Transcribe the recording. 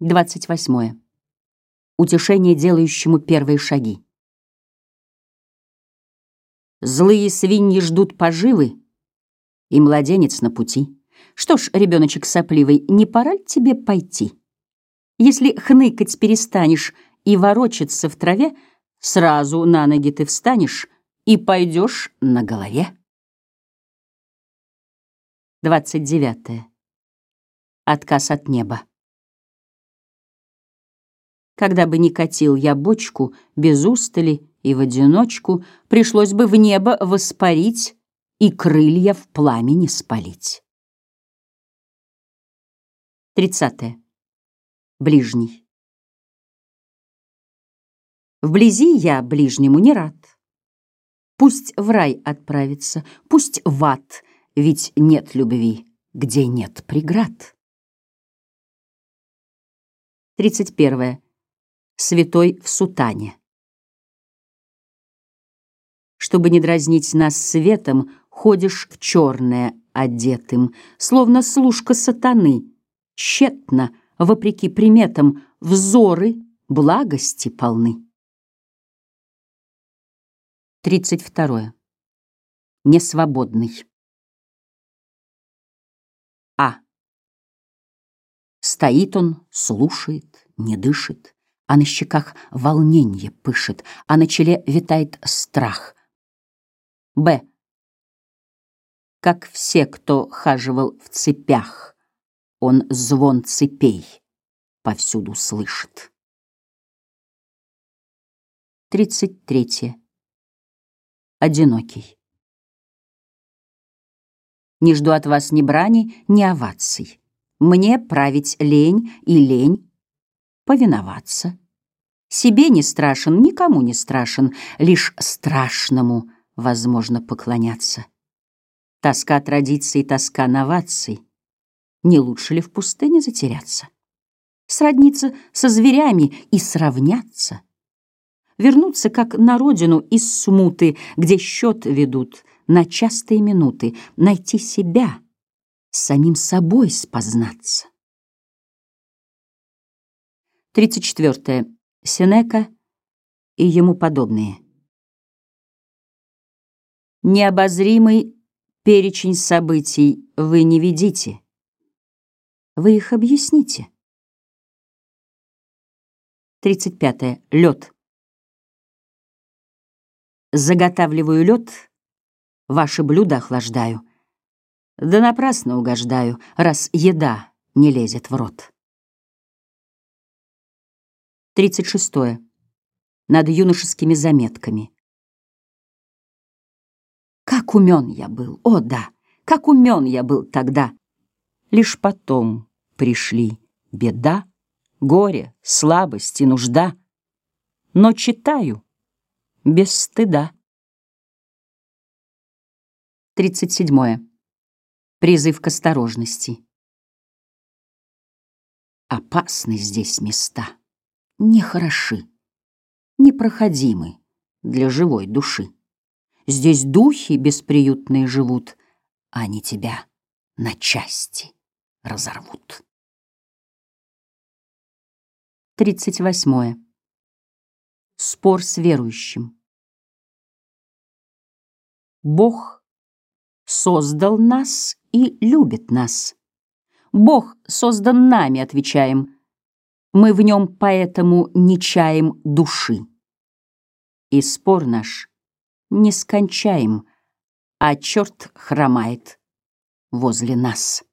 28. Утешение делающему первые шаги. Злые свиньи ждут поживы, и младенец на пути. Что ж, ребеночек сопливый, не пора ли тебе пойти? Если хныкать перестанешь и ворочаться в траве, сразу на ноги ты встанешь и пойдешь на голове. 29. Отказ от неба. Когда бы ни катил я бочку без устали и в одиночку, пришлось бы в небо воспарить и крылья в пламени спалить. 30. Ближний. Вблизи я ближнему не рад. Пусть в рай отправится, пусть в ад, ведь нет любви, где нет преград. 31. Святой в сутане. Чтобы не дразнить нас светом, ходишь в черное одетым, словно служка сатаны, тщетно, вопреки приметам, взоры благости полны. 32. Несвободный. А. Стоит он, слушает, не дышит, а на щеках волнение пышет, а на челе витает страх. Б. Как все, кто хаживал в цепях, он звон цепей повсюду слышит. 33. Одинокий. Не жду от вас ни брани, ни оваций. Мне править лень и лень повиноваться. Себе не страшен, никому не страшен, лишь страшному возможно поклоняться. Тоска традиций, тоска новаций. Не лучше ли в пустыне затеряться? Сродниться со зверями и сравняться? Вернуться, как на родину из смуты, где счет ведут на частые минуты, найти себя, самим собой спознаться. 34. Сенека и ему подобные. Необозримый перечень событий вы не видите. Вы их объясните. 35. Лед. Заготавливаю лед, ваши блюда охлаждаю. Да напрасно угождаю, раз еда не лезет в рот. 36. Над юношескими заметками. Как умен я был, о да, как умен я был тогда. Лишь потом пришли беда, горе, слабость и нужда. Но читаю без стыда. 37. Призыв к осторожности. Опасны здесь места нехороши, непроходимы для живой души. Здесь духи бесприютные живут, а они тебя на части разорвут. 38. Спор с верующим. Бог создал нас и любит нас. Бог создан нами, отвечаем, мы в нем поэтому не чаем души. И спор наш не скончаем, а черт хромает возле нас.